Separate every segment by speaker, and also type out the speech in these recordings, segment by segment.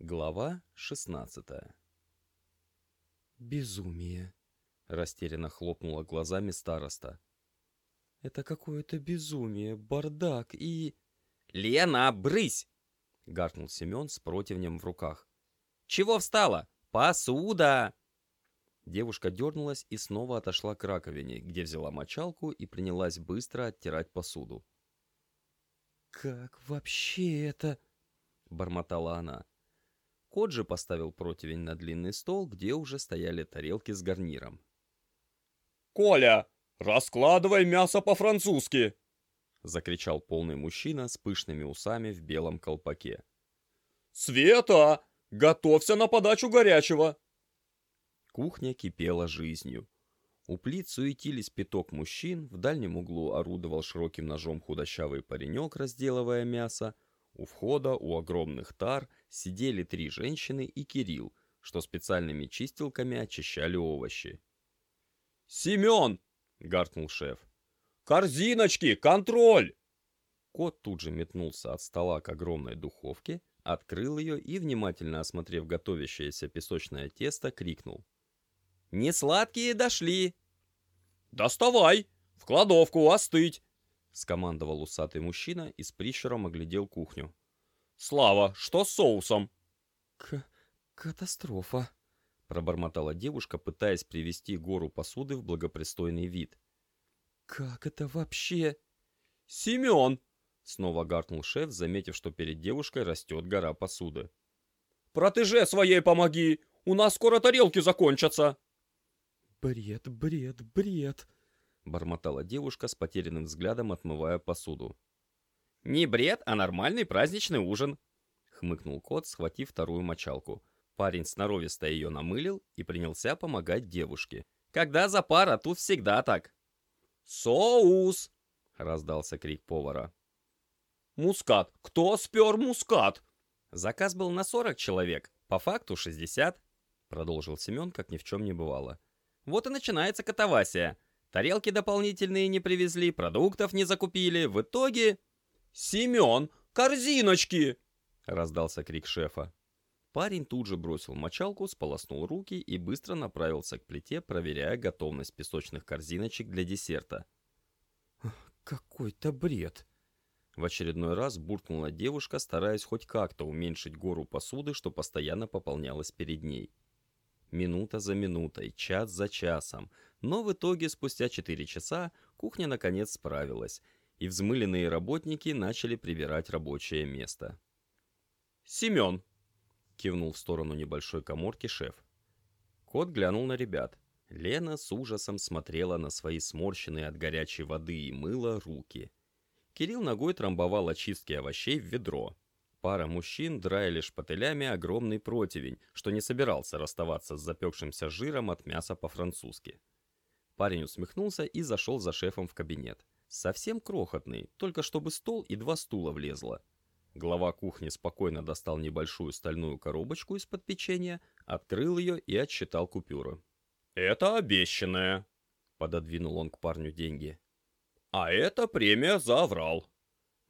Speaker 1: Глава 16
Speaker 2: «Безумие!»
Speaker 1: — растерянно хлопнула глазами староста.
Speaker 2: «Это какое-то безумие, бардак и...»
Speaker 1: «Лена, брысь!» — гаркнул Семен с противнем в руках. «Чего встала? Посуда!» Девушка дернулась и снова отошла к раковине, где взяла мочалку и принялась быстро оттирать посуду.
Speaker 2: «Как вообще это?» — бормотала она.
Speaker 1: Кот же поставил противень на длинный стол, где уже стояли тарелки с гарниром.
Speaker 3: «Коля, раскладывай мясо по-французски!»
Speaker 1: — закричал полный мужчина с пышными усами в белом колпаке.
Speaker 3: «Света, готовься на подачу горячего!»
Speaker 1: Кухня кипела жизнью. У плит суетились пяток мужчин, в дальнем углу орудовал широким ножом худощавый паренек, разделывая мясо, у входа, у огромных тар, сидели три женщины и Кирилл, что специальными чистилками очищали овощи.
Speaker 3: «Семен!» — гаркнул шеф. «Корзиночки! Контроль!»
Speaker 1: Кот тут же метнулся от стола к огромной духовке, открыл ее и, внимательно осмотрев готовящееся песочное тесто, крикнул. «Не сладкие дошли!»
Speaker 3: «Доставай! В кладовку остыть!»
Speaker 1: — скомандовал усатый мужчина и с прищуром оглядел кухню.
Speaker 3: «Слава, что с соусом?»
Speaker 2: К «Катастрофа», —
Speaker 1: пробормотала девушка, пытаясь привести гору посуды в благопристойный вид.
Speaker 2: «Как это вообще?»
Speaker 3: «Семен!»
Speaker 1: — снова гаркнул шеф, заметив, что перед девушкой растет гора посуды.
Speaker 3: «Протеже своей помоги! У нас скоро тарелки закончатся!»
Speaker 2: «Бред, бред, бред!»
Speaker 1: — бормотала девушка с потерянным взглядом, отмывая посуду.
Speaker 3: «Не бред, а нормальный праздничный ужин», —
Speaker 1: хмыкнул кот, схватив вторую мочалку. Парень сноровисто ее намылил и принялся помогать девушке.
Speaker 3: «Когда за пара, тут всегда так». «Соус!» — раздался крик повара. «Мускат! Кто спер мускат?»
Speaker 1: «Заказ был на 40 человек, по факту 60», — продолжил Семен, как ни в чем не бывало.
Speaker 3: «Вот и начинается катавасия. Тарелки дополнительные не привезли, продуктов не закупили. В итоге...» «Семен, корзиночки!» — раздался крик шефа.
Speaker 1: Парень тут же бросил мочалку, сполоснул руки и быстро направился к плите, проверяя готовность песочных корзиночек для десерта.
Speaker 2: «Какой-то бред!»
Speaker 1: В очередной раз буркнула девушка, стараясь хоть как-то уменьшить гору посуды, что постоянно пополнялась перед ней. Минута за минутой, час за часом, но в итоге спустя 4 часа кухня наконец справилась, и взмыленные работники начали прибирать рабочее место.
Speaker 3: «Семен!»
Speaker 1: — кивнул в сторону небольшой коморки шеф. Кот глянул на ребят. Лена с ужасом смотрела на свои сморщенные от горячей воды и мыла руки. Кирилл ногой трамбовал очистки овощей в ведро. Пара мужчин драили шпателями огромный противень, что не собирался расставаться с запекшимся жиром от мяса по-французски. Парень усмехнулся и зашел за шефом в кабинет. Совсем крохотный, только чтобы стол и два стула влезло. Глава кухни спокойно достал небольшую стальную коробочку из-под печенья, открыл ее и отсчитал купюры.
Speaker 3: «Это обещанное», — пододвинул он к парню деньги. «А это премия за аврал».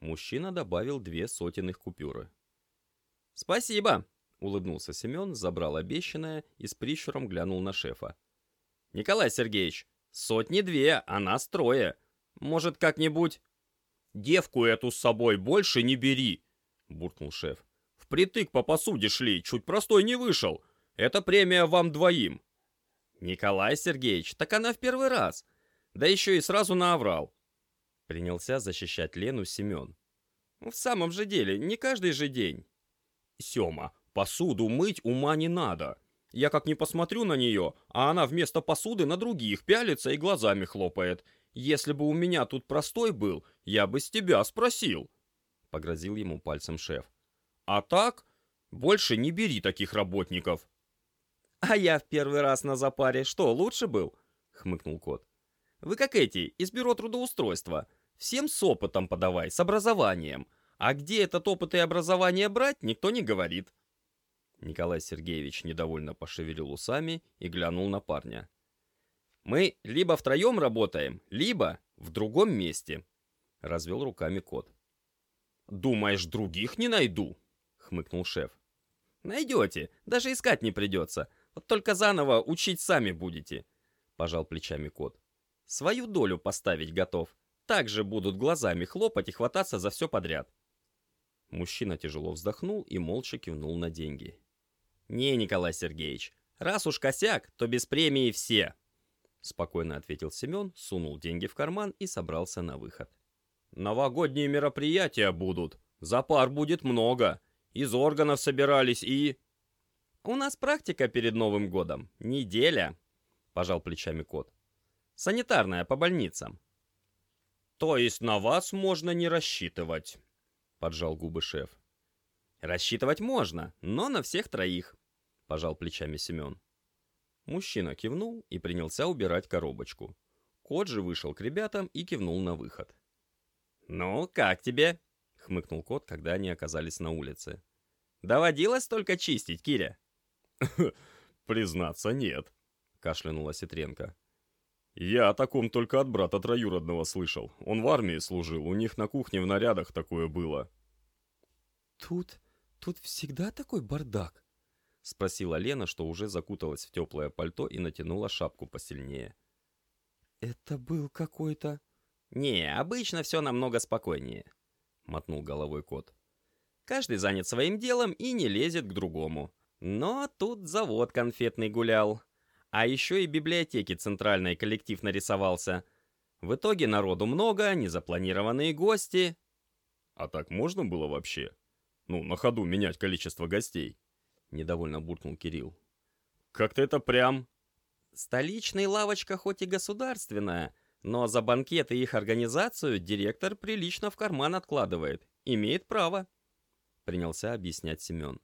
Speaker 1: Мужчина добавил две сотенных купюры.
Speaker 3: «Спасибо», —
Speaker 1: улыбнулся Семен, забрал обещанное и с прищуром глянул на шефа.
Speaker 3: «Николай Сергеевич, сотни две, а нас трое. Может, как-нибудь...» «Девку эту с собой больше не бери», — буркнул шеф. «Впритык по посуде шли, чуть простой не вышел. Это премия вам двоим». «Николай Сергеевич, так она в первый раз. Да еще и сразу на наврал».
Speaker 1: Принялся защищать Лену Семен.
Speaker 3: «В самом же деле, не каждый же день». «Сема, посуду мыть ума не надо. Я как не посмотрю на нее, а она вместо посуды на других пялится и глазами хлопает. Если бы у меня тут простой был, я бы с тебя спросил. Погрозил ему пальцем шеф. А так, больше не бери таких работников.
Speaker 1: А я в первый раз на запаре что, лучше был? Хмыкнул кот.
Speaker 3: Вы как эти, из бюро трудоустройства. Всем с опытом подавай, с образованием. А где этот опыт и образование брать, никто не говорит.
Speaker 1: Николай Сергеевич недовольно пошевелил усами и глянул на парня.
Speaker 3: Мы либо втроем работаем, либо в другом месте», — развел руками кот. «Думаешь, других не найду?» — хмыкнул шеф. Найдете, даже искать не придется. Вот только заново учить сами будете. Пожал плечами кот. Свою долю поставить готов. Также будут глазами хлопать и хвататься за все подряд. Мужчина тяжело вздохнул и молча кивнул на деньги. «Не, Николай Сергеевич, раз уж косяк, то без премии все!» Спокойно ответил Семен, сунул деньги в карман и собрался на выход. «Новогодние мероприятия будут. Запар будет много. Из органов собирались и...» «У нас практика перед Новым годом. Неделя», — пожал плечами кот. «Санитарная по больницам». «То есть на вас можно не рассчитывать», — поджал губы шеф. «Рассчитывать можно, но на всех троих», — пожал плечами Семен. Мужчина кивнул и принялся убирать коробочку. Кот же вышел к ребятам и кивнул на выход. «Ну, как тебе?» — хмыкнул кот, когда они оказались на улице. «Доводилось только чистить, Киря?»
Speaker 1: «Признаться, нет», — кашлянула Ситренко. «Я о таком только от брата троюродного слышал. Он в армии служил, у них на кухне в нарядах такое было».
Speaker 2: «Тут... тут всегда такой бардак?»
Speaker 1: — спросила Лена, что уже закуталась в теплое пальто и натянула шапку посильнее.
Speaker 2: «Это был какой-то...»
Speaker 3: «Не, обычно все намного спокойнее», — мотнул головой кот. «Каждый занят своим делом и не лезет к другому. Но тут завод конфетный гулял. А еще и библиотеки центральной коллектив нарисовался. В итоге народу много, незапланированные гости».
Speaker 1: «А так можно было вообще? Ну, на ходу менять количество гостей?» — недовольно буркнул Кирилл.
Speaker 3: «Как-то это прям...» «Столичная лавочка хоть и государственная, но за банкет и их организацию директор прилично в карман откладывает. Имеет право», — принялся объяснять Семен.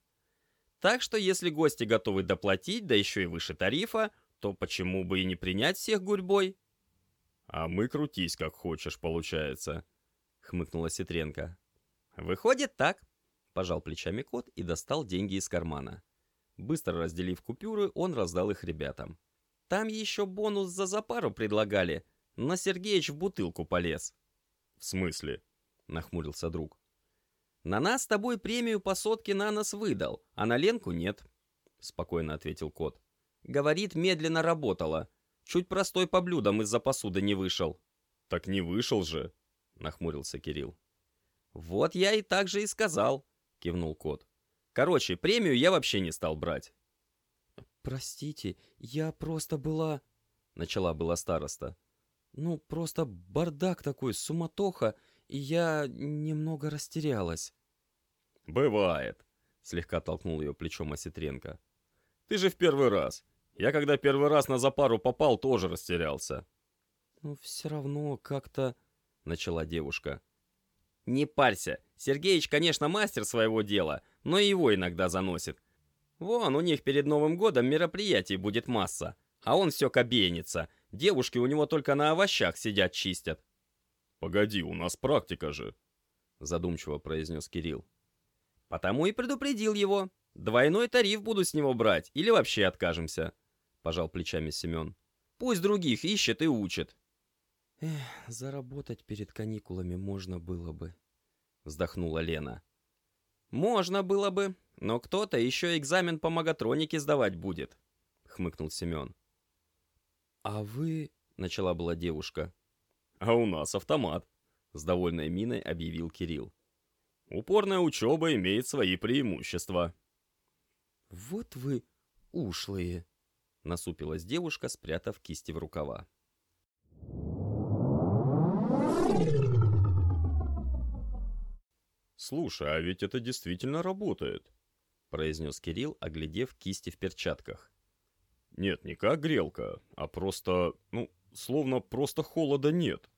Speaker 3: «Так что если гости готовы доплатить, да еще и выше тарифа, то почему бы и не принять всех гурьбой?»
Speaker 1: «А мы крутись как хочешь, получается», — хмыкнула Ситренко.
Speaker 3: «Выходит так», Пожал плечами кот и достал деньги из кармана. Быстро разделив купюры, он раздал их ребятам. Там еще бонус за запару предлагали, но Сергеич в бутылку полез.
Speaker 1: «В смысле?» — нахмурился друг.
Speaker 3: «На нас с тобой премию по сотке на нас выдал, а на Ленку нет», — спокойно ответил кот. «Говорит, медленно работала. Чуть простой по блюдам из-за посуды не вышел».
Speaker 1: «Так не вышел же», — нахмурился Кирилл.
Speaker 3: «Вот я и так же и сказал кивнул кот. Короче, премию я вообще не стал брать.
Speaker 2: Простите, я просто была... Начала была староста. Ну, просто бардак такой, суматоха, и я немного растерялась.
Speaker 1: Бывает, слегка толкнул ее плечом Осетренко. Ты же в первый раз. Я когда первый раз на запару попал, тоже растерялся.
Speaker 2: Ну, все равно как-то... Начала девушка.
Speaker 3: Не парься. Сергеич, конечно, мастер своего дела, но и его иногда заносит. Вон, у них перед Новым годом мероприятий будет масса. А он все кобейница. Девушки у него только на овощах сидят чистят.
Speaker 1: «Погоди, у нас практика же», — задумчиво произнес Кирилл.
Speaker 3: «Потому и предупредил его. Двойной тариф буду с него брать, или вообще откажемся», — пожал плечами Семен. «Пусть других ищет и учит».
Speaker 2: Эх, заработать перед каникулами можно было бы,
Speaker 3: вздохнула Лена. Можно было бы, но кто-то еще экзамен по магатронике сдавать будет, хмыкнул Семен.
Speaker 2: А вы, начала была девушка.
Speaker 1: А у нас автомат, с довольной миной объявил Кирилл. Упорная учеба имеет свои преимущества.
Speaker 2: Вот вы ушлые, насупилась девушка, спрятав кисти в рукава.
Speaker 1: «Слушай, а ведь это действительно работает», — произнес Кирилл, оглядев кисти в перчатках. «Нет, не как грелка, а просто, ну, словно просто холода нет.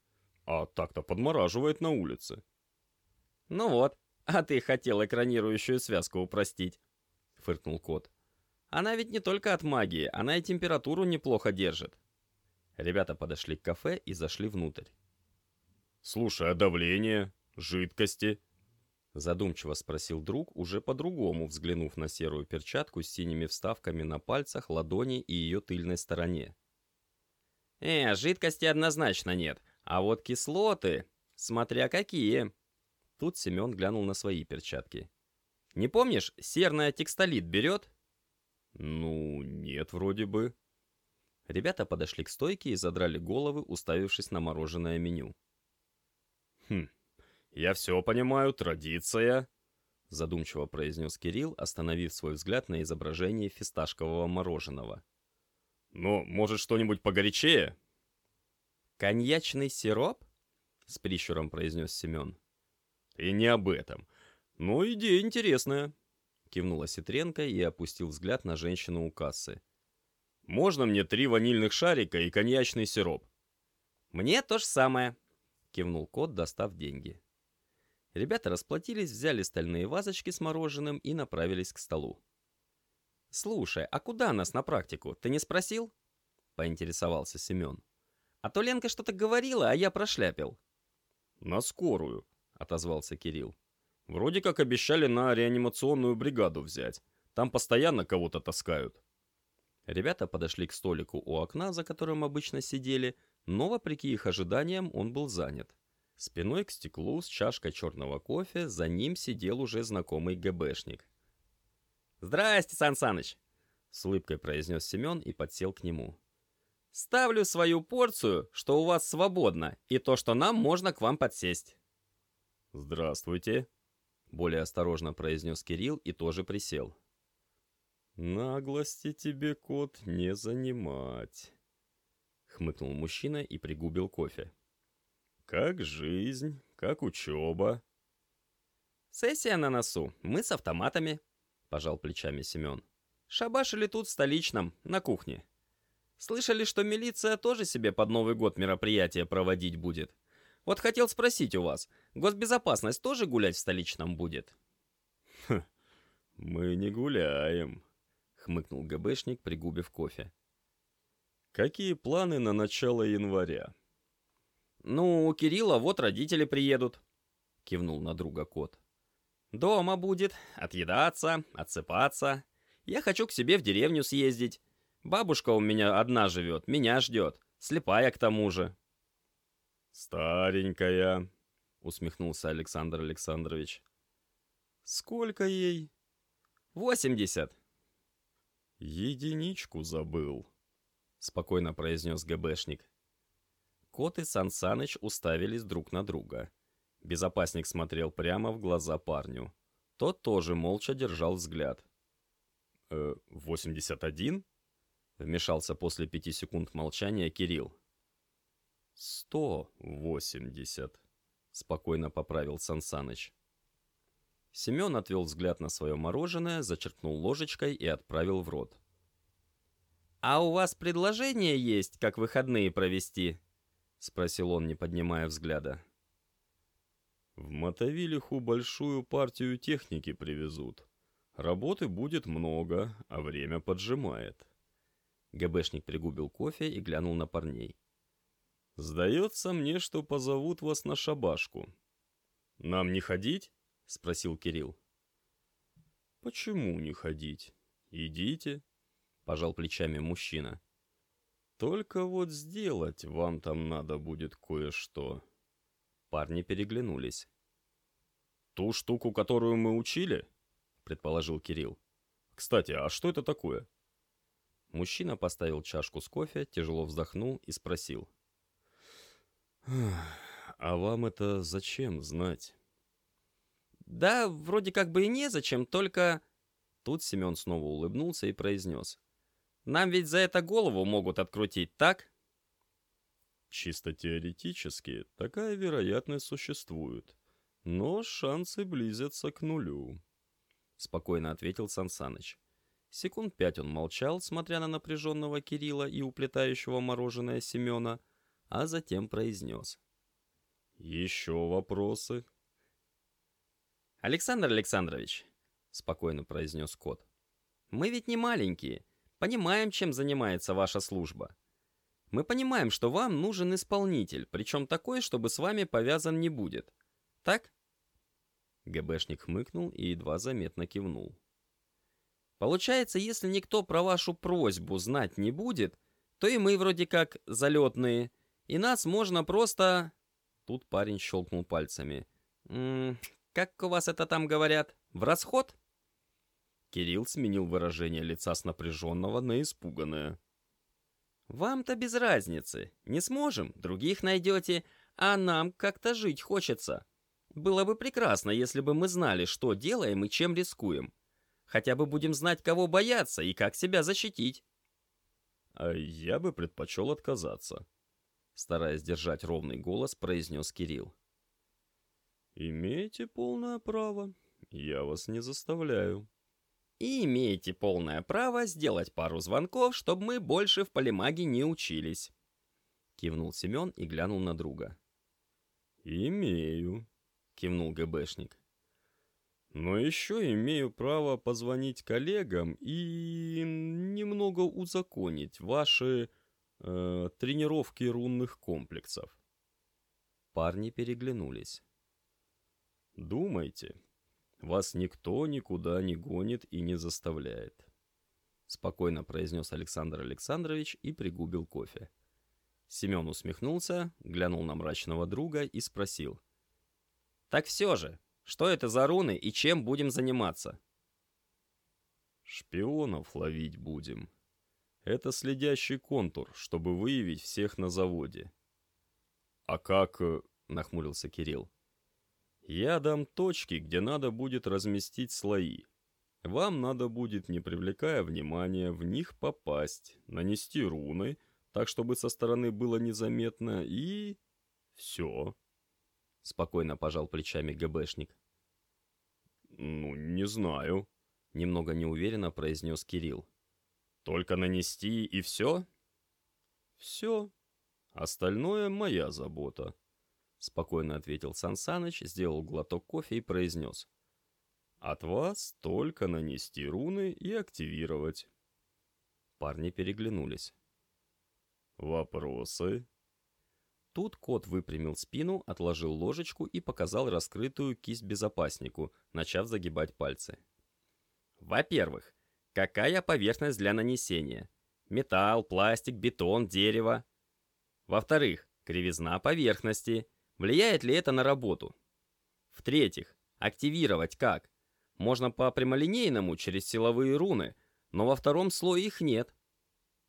Speaker 1: А так-то подмораживает на улице».
Speaker 3: «Ну вот, а ты хотел экранирующую связку упростить», — фыркнул кот. «Она ведь не только от магии, она и температуру неплохо держит». Ребята подошли к кафе и зашли внутрь.
Speaker 1: «Слушай, а давление? Жидкости?»
Speaker 3: Задумчиво спросил друг, уже по-другому взглянув на серую перчатку с синими вставками на пальцах, ладони и ее тыльной стороне. «Э, жидкости однозначно нет, а вот кислоты, смотря какие!» Тут Семен глянул на свои перчатки. Не помнишь, серная текстолит берет?»
Speaker 1: «Ну, нет, вроде бы».
Speaker 2: Ребята подошли к стойке и задрали головы, уставившись на мороженое меню.
Speaker 1: «Хм, я все понимаю, традиция», —
Speaker 2: задумчиво произнес Кирилл, остановив свой взгляд на изображение фисташкового мороженого.
Speaker 1: «Ну, может, что-нибудь погорячее?»
Speaker 2: «Коньячный сироп?» — с прищуром произнес Семен.
Speaker 1: «И не об этом. Ну, идея интересная», —
Speaker 2: кивнула Ситренко и опустил взгляд на женщину у кассы.
Speaker 1: «Можно мне три ванильных шарика и коньячный сироп?»
Speaker 2: «Мне то же самое», — кивнул кот, достав деньги. Ребята расплатились, взяли стальные вазочки с мороженым и направились к столу. «Слушай, а куда нас на практику? Ты не спросил?» — поинтересовался Семен. «А то Ленка что-то говорила, а я прошляпил».
Speaker 1: «На скорую», — отозвался Кирилл. «Вроде как обещали на реанимационную бригаду взять. Там постоянно кого-то таскают».
Speaker 2: Ребята подошли к столику у окна, за которым обычно сидели, но, вопреки их ожиданиям, он был занят. Спиной к стеклу с чашкой черного кофе за ним сидел уже знакомый ГБшник.
Speaker 3: «Здрасте, Сан Саныч!»
Speaker 2: — с улыбкой произнес Семен и подсел к нему.
Speaker 3: «Ставлю свою порцию, что у вас свободно, и то, что нам можно к вам подсесть».
Speaker 1: «Здравствуйте», —
Speaker 2: более осторожно произнес Кирилл и тоже присел.
Speaker 1: «Наглости тебе, кот, не занимать», — хмыкнул мужчина и пригубил кофе. Как жизнь, как учеба.
Speaker 3: Сессия на носу, мы с автоматами, пожал плечами Семен. Шабашили тут в столичном, на кухне. Слышали, что милиция тоже себе под Новый год мероприятие проводить будет. Вот хотел спросить у вас, госбезопасность тоже гулять в столичном будет?
Speaker 1: Хм, мы не гуляем, хмыкнул ГБшник, пригубив кофе. Какие планы на начало января?
Speaker 3: «Ну, у Кирилла вот родители приедут», — кивнул на друга кот. «Дома будет, отъедаться, отсыпаться. Я хочу к себе в деревню съездить. Бабушка у меня одна живет, меня ждет, слепая к тому же».
Speaker 1: «Старенькая», — усмехнулся Александр Александрович. «Сколько ей?»
Speaker 3: «Восемьдесят».
Speaker 1: «Единичку забыл», — спокойно произнес ГБшник.
Speaker 2: Кот и Сан Саныч уставились друг на друга. Безопасник смотрел прямо в глаза парню. Тот тоже молча держал взгляд.
Speaker 1: «Э, восемьдесят один?»
Speaker 2: Вмешался после пяти секунд молчания Кирилл.
Speaker 1: «Сто восемьдесят», — спокойно поправил Сан Саныч.
Speaker 2: Семен отвел взгляд на свое мороженое, зачерпнул ложечкой и отправил в рот.
Speaker 3: «А у вас предложение есть, как выходные провести?»
Speaker 2: — спросил он, не поднимая взгляда.
Speaker 1: «В Мотовилиху большую партию техники привезут. Работы будет много, а время поджимает».
Speaker 2: ГБшник пригубил кофе и глянул на парней.
Speaker 1: «Сдается мне, что позовут вас на шабашку». «Нам не ходить?» — спросил Кирилл. «Почему не ходить? Идите», — пожал плечами мужчина. Только вот сделать вам там надо будет кое-что.
Speaker 2: Парни переглянулись.
Speaker 1: Ту штуку, которую мы учили? Предположил Кирилл. Кстати, а что это такое?
Speaker 2: Мужчина поставил чашку с кофе, тяжело вздохнул и спросил.
Speaker 1: «А вам это зачем знать?»
Speaker 3: «Да, вроде как бы и незачем, только...»
Speaker 2: Тут Семен снова улыбнулся и произнес.
Speaker 3: Нам ведь за это голову могут открутить, так?
Speaker 1: Чисто теоретически такая вероятность существует, но шансы близятся к нулю.
Speaker 2: Спокойно ответил Сансаныч. Секунд пять он молчал, смотря на напряженного Кирилла и уплетающего мороженое Семена, а затем произнес.
Speaker 1: «Еще вопросы?»
Speaker 3: «Александр Александрович», — спокойно произнес кот, — «мы ведь не маленькие, Понимаем, чем занимается ваша служба. Мы понимаем, что вам нужен исполнитель, причем такой, чтобы с вами повязан не будет. Так?
Speaker 2: ГБшник хмыкнул и едва заметно кивнул.
Speaker 3: Получается, если никто про вашу просьбу знать не будет, то и мы вроде как залетные, и нас можно просто...
Speaker 2: Тут парень щелкнул пальцами.
Speaker 3: М как у вас это там говорят? В расход?
Speaker 1: Кирилл сменил выражение лица с напряженного на испуганное.
Speaker 2: «Вам-то без разницы. Не сможем, других найдете, а нам как-то жить хочется. Было бы прекрасно, если бы мы знали, что делаем и чем рискуем. Хотя бы будем знать, кого бояться и как себя защитить».
Speaker 1: «А я бы предпочел отказаться», — стараясь держать ровный голос, произнес Кирилл. «Имеете полное право. Я вас не заставляю»
Speaker 2: и имеете полное право сделать пару звонков, чтобы мы больше в полимаге не учились. Кивнул Семен и глянул на друга.
Speaker 1: «Имею», — кивнул ГБшник. «Но еще имею право позвонить коллегам и немного узаконить ваши э, тренировки рунных комплексов».
Speaker 2: Парни переглянулись.
Speaker 1: «Думайте, вас никто никуда не гонит и не заставляет. Спокойно произнес Александр Александрович и пригубил кофе. Семен усмехнулся, глянул на мрачного друга и спросил.
Speaker 2: «Так все же, что это за руны и чем будем заниматься?»
Speaker 1: «Шпионов ловить будем. Это следящий контур, чтобы выявить всех на заводе». «А как...» э, — нахмурился Кирилл. Я дам точки, где надо будет разместить слои. Вам надо будет, не привлекая внимания, в них попасть, нанести руны, так, чтобы со стороны было незаметно, и... все. Спокойно пожал плечами ГБшник. «Ну, не знаю», — немного неуверенно произнес Кирилл. «Только нанести и все?» «Все. Остальное моя забота», Спокойно ответил Сансаныч, сделал глоток кофе и произнес. От вас только нанести руны и активировать. Парни переглянулись. Вопросы? Тут кот выпрямил спину, отложил ложечку и показал раскрытую кисть безопаснику, начав загибать пальцы.
Speaker 2: Во-первых, какая поверхность для нанесения? Металл, пластик, бетон, дерево. Во-вторых, кривизна поверхности. Влияет ли это на работу? В-третьих, активировать как? Можно по прямолинейному через силовые руны, но во втором слое их нет.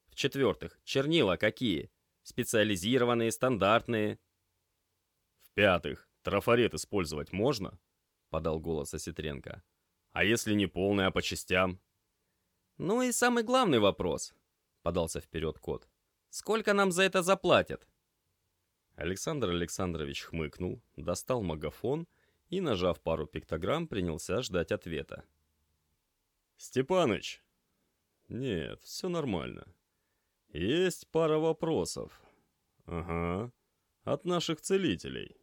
Speaker 2: В-четвертых, чернила какие? Специализированные, стандартные.
Speaker 1: В-пятых, трафарет использовать можно? Подал голос Осетренко. А если не полный, а по частям?
Speaker 2: Ну и самый главный вопрос, подался вперед кот. Сколько нам за это заплатят?
Speaker 1: Александр Александрович хмыкнул, достал магафон и, нажав пару пиктограмм, принялся ждать ответа. «Степаныч!» «Нет, все нормально. Есть пара вопросов. Ага, от наших целителей».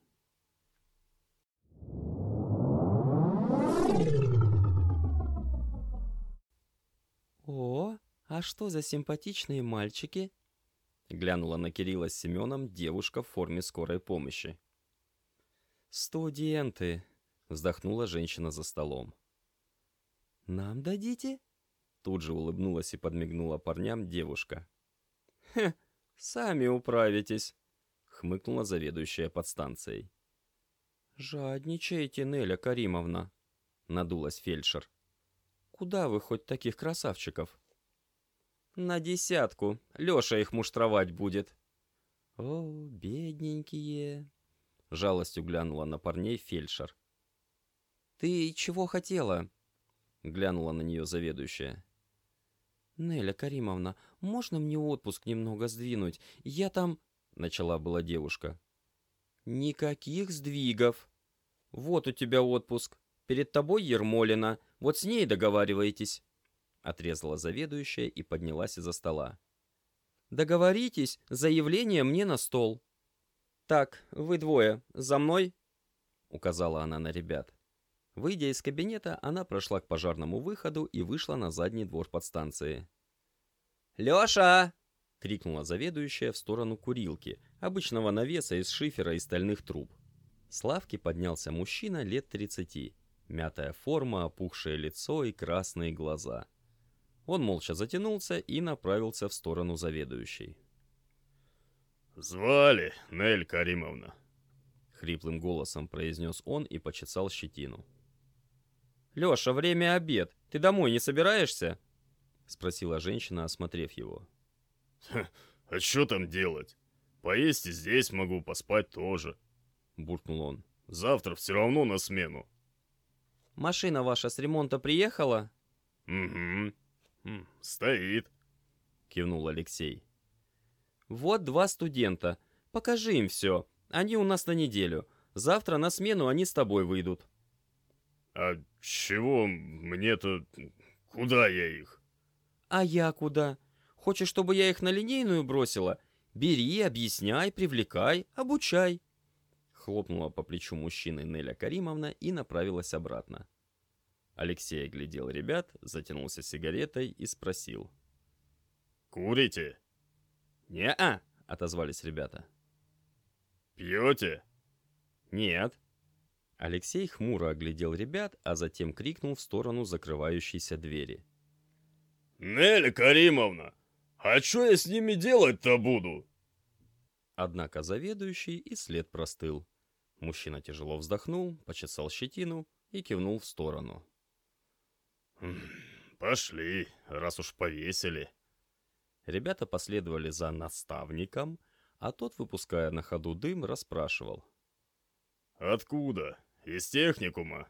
Speaker 2: «О, а что за симпатичные мальчики?» Глянула на Кирилла с Семеном девушка в форме скорой помощи. «Студенты!» — вздохнула женщина за столом. «Нам дадите?» Тут же улыбнулась и подмигнула парням девушка. «Хе, сами управитесь!» — хмыкнула заведующая подстанцией. «Жадничаете, Неля Каримовна!» — надулась фельдшер. «Куда вы хоть таких красавчиков?» «На десятку. Леша их муштровать будет». «О, бедненькие!» — жалостью глянула на парней фельдшер. «Ты чего хотела?» — глянула на нее заведующая. «Неля Каримовна, можно мне отпуск немного сдвинуть? Я там...» — начала была девушка. «Никаких сдвигов. Вот у тебя отпуск. Перед тобой Ермолина. Вот с ней договариваетесь». Отрезала заведующая и поднялась из-за стола. «Договоритесь, заявление мне на стол». «Так, вы двое, за мной?» Указала она на ребят. Выйдя из кабинета, она прошла к пожарному выходу и вышла на задний двор подстанции. «Леша!» — крикнула заведующая в сторону курилки, обычного навеса из шифера и стальных труб. С лавки поднялся мужчина лет тридцати. Мятая форма, опухшее лицо и красные глаза. Он молча затянулся и направился в сторону заведующей.
Speaker 1: «Звали, Нель Каримовна», —
Speaker 2: хриплым голосом произнес он и почесал щетину. Леша, время обед. Ты домой не собираешься?» Спросила женщина, осмотрев его.
Speaker 4: «А что там делать? Поесть и здесь могу, поспать тоже», — буркнул он. «Завтра все равно на смену».
Speaker 2: «Машина ваша с ремонта приехала?»
Speaker 4: «Угу. Стоит», — кивнул Алексей.
Speaker 2: «Вот два студента. Покажи им все. Они у нас на неделю. Завтра на смену они с тобой выйдут».
Speaker 4: «А чего мне-то... Куда я их?»
Speaker 2: «А я куда? Хочешь, чтобы я их на линейную бросила? Бери, объясняй, привлекай, обучай». Хлопнула по плечу мужчины Неля Каримовна и направилась обратно. Алексей оглядел ребят, затянулся сигаретой и спросил.
Speaker 4: «Курите?»
Speaker 2: «Не-а», — отозвались ребята.
Speaker 4: «Пьете?»
Speaker 2: «Нет». Алексей хмуро оглядел ребят, а затем крикнул в сторону закрывающейся двери.
Speaker 4: «Неля Каримовна, а что я с ними делать-то буду?»
Speaker 2: Однако заведующий и след простыл. Мужчина тяжело вздохнул, почесал щетину и кивнул в сторону.
Speaker 4: «Пошли, раз уж повесили».
Speaker 2: Ребята последовали за наставником, а тот, выпуская на ходу дым, расспрашивал.
Speaker 4: «Откуда? Из техникума?»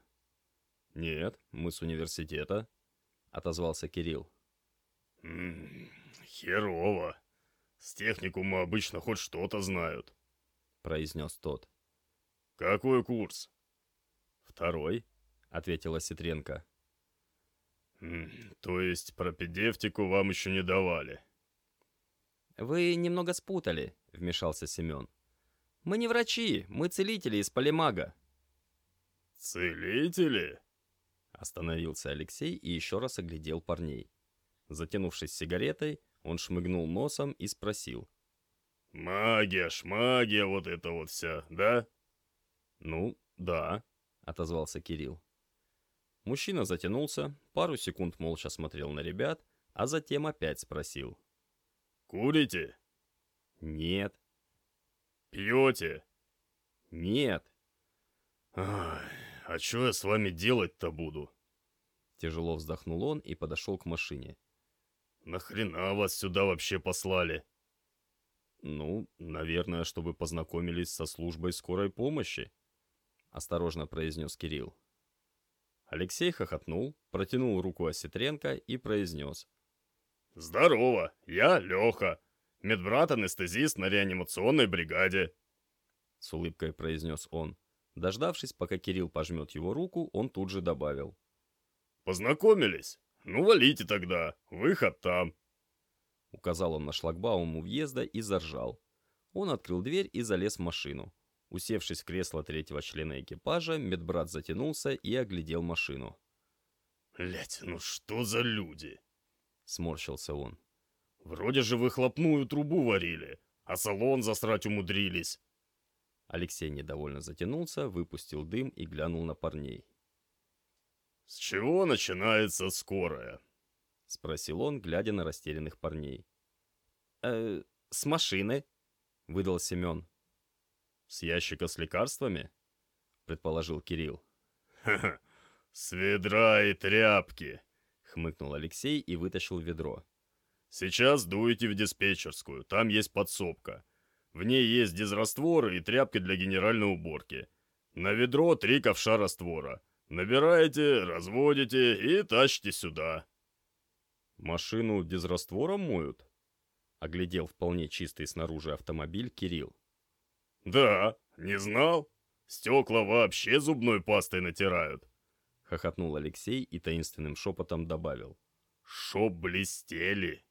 Speaker 2: «Нет, мы с университета», — отозвался Кирилл.
Speaker 4: М -м, «Херово. С техникума обычно хоть что-то знают», — произнес тот. «Какой курс?»
Speaker 2: «Второй», — ответила Ситренко.
Speaker 4: «То есть пропедевтику вам еще не давали?»
Speaker 2: «Вы немного спутали», — вмешался Семен. «Мы не врачи, мы целители из полимага».
Speaker 4: «Целители?»
Speaker 2: Остановился Алексей и еще раз оглядел парней. Затянувшись сигаретой, он шмыгнул носом и спросил.
Speaker 4: «Магия, шмагия, вот это вот вся, да?»
Speaker 2: «Ну, да», — отозвался Кирилл. Мужчина затянулся, пару секунд молча смотрел на ребят, а затем опять спросил.
Speaker 4: «Курите?»
Speaker 2: «Нет».
Speaker 4: «Пьете?»
Speaker 2: «Нет».
Speaker 4: «Ай, а что я с вами делать-то буду?»
Speaker 2: Тяжело вздохнул он и подошел к машине.
Speaker 4: «Нахрена вас сюда вообще послали?»
Speaker 2: «Ну, наверное, чтобы познакомились со службой скорой помощи», — осторожно произнес Кирилл. Алексей хохотнул, протянул руку Осетренко и произнес.
Speaker 4: «Здорово, я Леха, медбрат-анестезист на реанимационной бригаде», —
Speaker 2: с улыбкой произнес он. Дождавшись, пока Кирилл пожмет его руку, он тут же добавил.
Speaker 4: «Познакомились? Ну, валите тогда, выход там».
Speaker 2: Указал он на шлагбаум у въезда и заржал. Он открыл дверь и залез в машину. Усевшись в кресло третьего члена экипажа, медбрат затянулся и оглядел машину.
Speaker 4: «Блядь, ну что за люди?» — сморщился он.
Speaker 3: «Вроде же выхлопную трубу варили, а салон засрать умудрились».
Speaker 2: Алексей недовольно затянулся, выпустил дым и глянул на парней.
Speaker 4: «С чего начинается скорая?»
Speaker 2: — спросил он, глядя на растерянных парней. «Э, с машины», — выдал Семен.
Speaker 3: «С ящика с лекарствами?» — предположил Кирилл.
Speaker 4: «Ха-ха, с ведра и тряпки!»
Speaker 2: — хмыкнул Алексей и вытащил ведро.
Speaker 4: «Сейчас дуйте в диспетчерскую, там есть подсобка. В ней есть дезрастворы и тряпки для генеральной уборки. На ведро три ковша раствора. Набираете, разводите и тащите сюда».
Speaker 2: «Машину дезраствором моют?» — оглядел вполне чистый снаружи автомобиль Кирилл.
Speaker 4: «Да, не знал? Стекла вообще зубной пастой натирают!»
Speaker 2: Хохотнул Алексей и таинственным шепотом добавил.
Speaker 4: «Шоп блестели!»